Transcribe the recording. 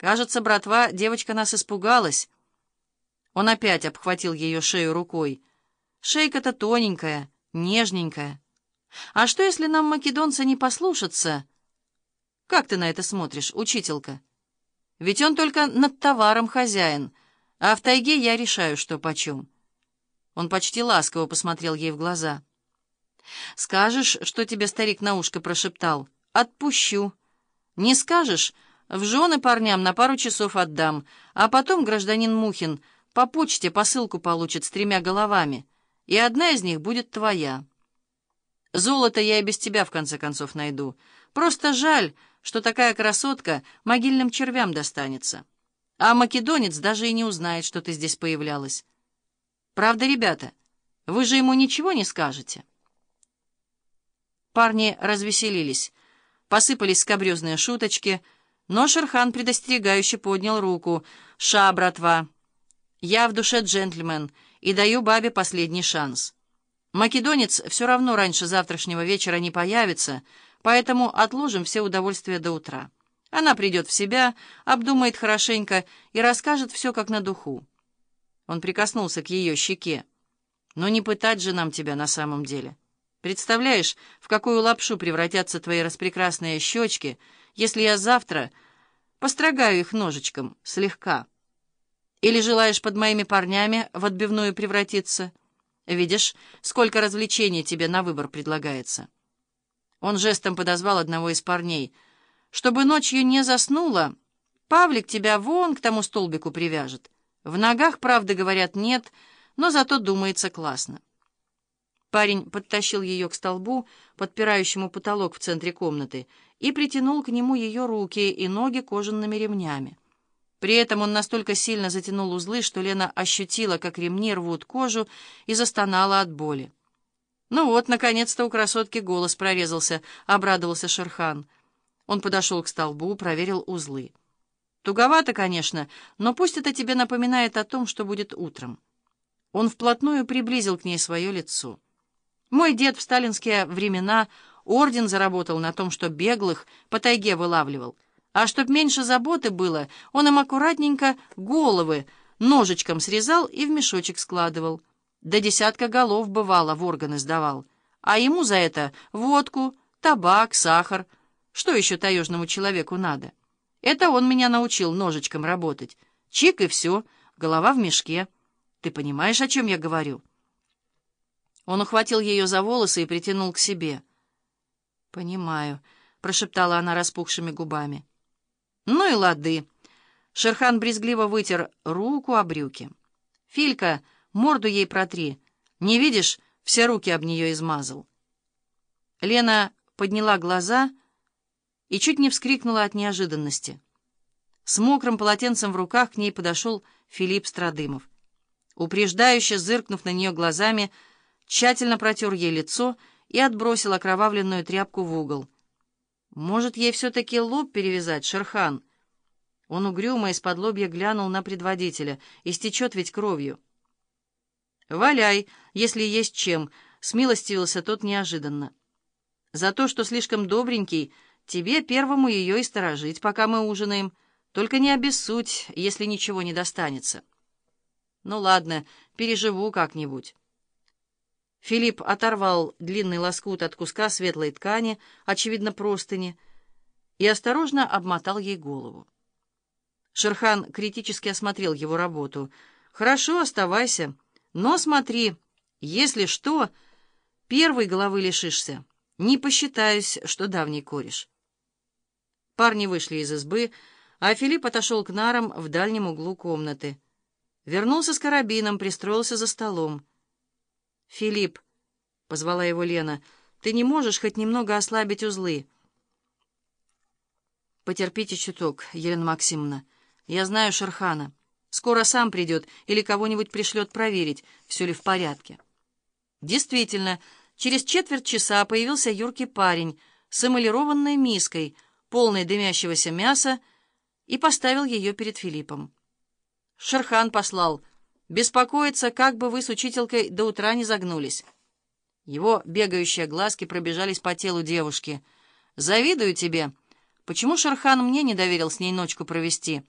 Кажется, братва, девочка нас испугалась. Он опять обхватил ее шею рукой. Шейка-то тоненькая, нежненькая. А что, если нам, македонцы, не послушаться? Как ты на это смотришь, учителька? Ведь он только над товаром хозяин, а в тайге я решаю, что почем. Он почти ласково посмотрел ей в глаза. «Скажешь, что тебе старик на ушко прошептал? Отпущу. Не скажешь, в жены парням на пару часов отдам, а потом гражданин Мухин по почте посылку получит с тремя головами, и одна из них будет твоя. Золото я и без тебя, в конце концов, найду. Просто жаль, что такая красотка могильным червям достанется. А македонец даже и не узнает, что ты здесь появлялась. Правда, ребята, вы же ему ничего не скажете?» Парни развеселились. Посыпались скобрезные шуточки, но Шерхан предостерегающе поднял руку. «Ша, братва, я в душе джентльмен и даю бабе последний шанс. Македонец все равно раньше завтрашнего вечера не появится, поэтому отложим все удовольствия до утра. Она придет в себя, обдумает хорошенько и расскажет все как на духу». Он прикоснулся к ее щеке. «Но не пытать же нам тебя на самом деле». Представляешь, в какую лапшу превратятся твои распрекрасные щечки, если я завтра построгаю их ножичком, слегка? Или желаешь под моими парнями в отбивную превратиться? Видишь, сколько развлечений тебе на выбор предлагается. Он жестом подозвал одного из парней. Чтобы ночью не заснула, Павлик тебя вон к тому столбику привяжет. В ногах, правда, говорят, нет, но зато думается классно. Парень подтащил ее к столбу, подпирающему потолок в центре комнаты, и притянул к нему ее руки и ноги кожаными ремнями. При этом он настолько сильно затянул узлы, что Лена ощутила, как ремни рвут кожу, и застонала от боли. «Ну вот, наконец-то у красотки голос прорезался», — обрадовался Шерхан. Он подошел к столбу, проверил узлы. «Туговато, конечно, но пусть это тебе напоминает о том, что будет утром». Он вплотную приблизил к ней свое лицо. Мой дед в сталинские времена орден заработал на том, что беглых по тайге вылавливал. А чтоб меньше заботы было, он им аккуратненько головы ножичком срезал и в мешочек складывал. До десятка голов, бывало, в органы сдавал. А ему за это водку, табак, сахар. Что еще таежному человеку надо? Это он меня научил ножичком работать. Чик и все, голова в мешке. Ты понимаешь, о чем я говорю?» Он ухватил ее за волосы и притянул к себе. «Понимаю», — прошептала она распухшими губами. «Ну и лады». Шерхан брезгливо вытер руку о брюки. «Филька, морду ей протри. Не видишь, все руки об нее измазал». Лена подняла глаза и чуть не вскрикнула от неожиданности. С мокрым полотенцем в руках к ней подошел Филипп Страдымов. Упреждающе зыркнув на нее глазами, — тщательно протер ей лицо и отбросил окровавленную тряпку в угол. «Может, ей все-таки лоб перевязать, Шерхан?» Он угрюмо из-под лобья глянул на предводителя. «Истечет ведь кровью». «Валяй, если есть чем», — смилостивился тот неожиданно. «За то, что слишком добренький, тебе первому ее и сторожить, пока мы ужинаем. Только не обессудь, если ничего не достанется». «Ну ладно, переживу как-нибудь». Филипп оторвал длинный лоскут от куска светлой ткани, очевидно, простыни, и осторожно обмотал ей голову. Шерхан критически осмотрел его работу. «Хорошо, оставайся, но смотри, если что, первой головы лишишься. Не посчитаюсь, что давний кореш». Парни вышли из избы, а Филипп отошел к нарам в дальнем углу комнаты. Вернулся с карабином, пристроился за столом. «Филипп», — позвала его Лена, — «ты не можешь хоть немного ослабить узлы?» «Потерпите чуток, Елена Максимовна. Я знаю Шерхана. Скоро сам придет или кого-нибудь пришлет проверить, все ли в порядке». Действительно, через четверть часа появился юркий парень с эмалированной миской, полной дымящегося мяса, и поставил ее перед Филиппом. Шерхан послал — Беспокоиться, как бы вы с учителькой до утра не загнулись. Его бегающие глазки пробежались по телу девушки. «Завидую тебе. Почему Шерхан мне не доверил с ней ночку провести?»